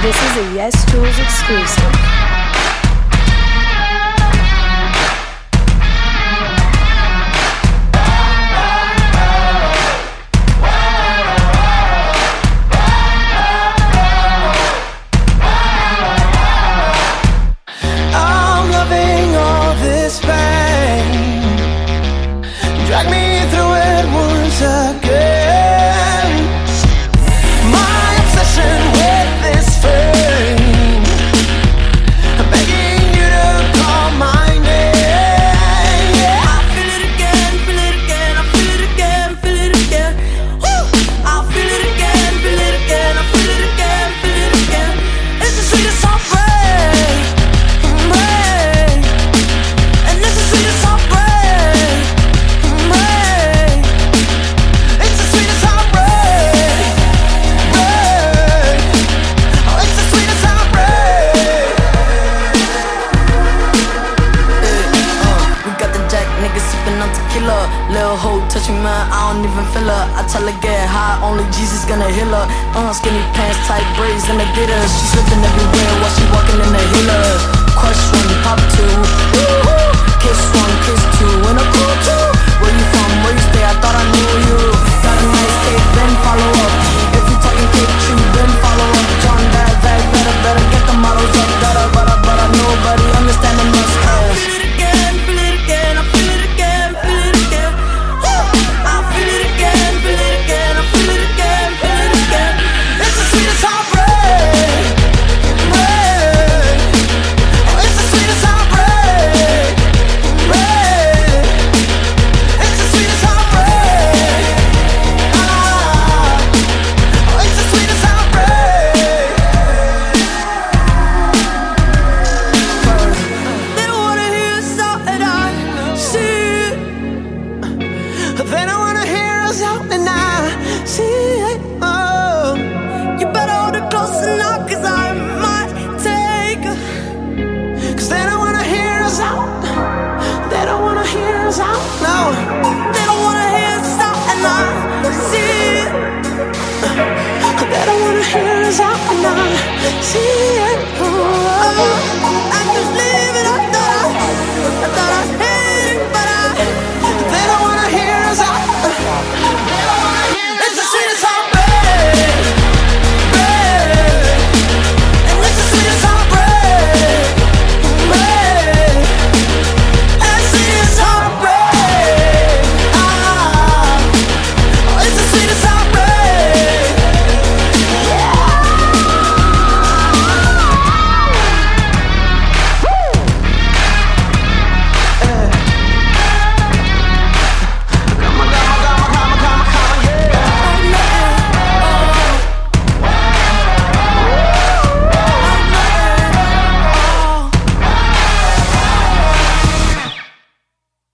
This is a Yes Tools exclusive. this pain Drag me through it once again Little Lil' hoe touching man, I don't even feel her. I tell her get high, only Jesus gonna heal her. Uh, skinny pants, tight braids, and the get her. She slipping everywhere while she walking in the healer. Question, pop two. oh, oh, oh.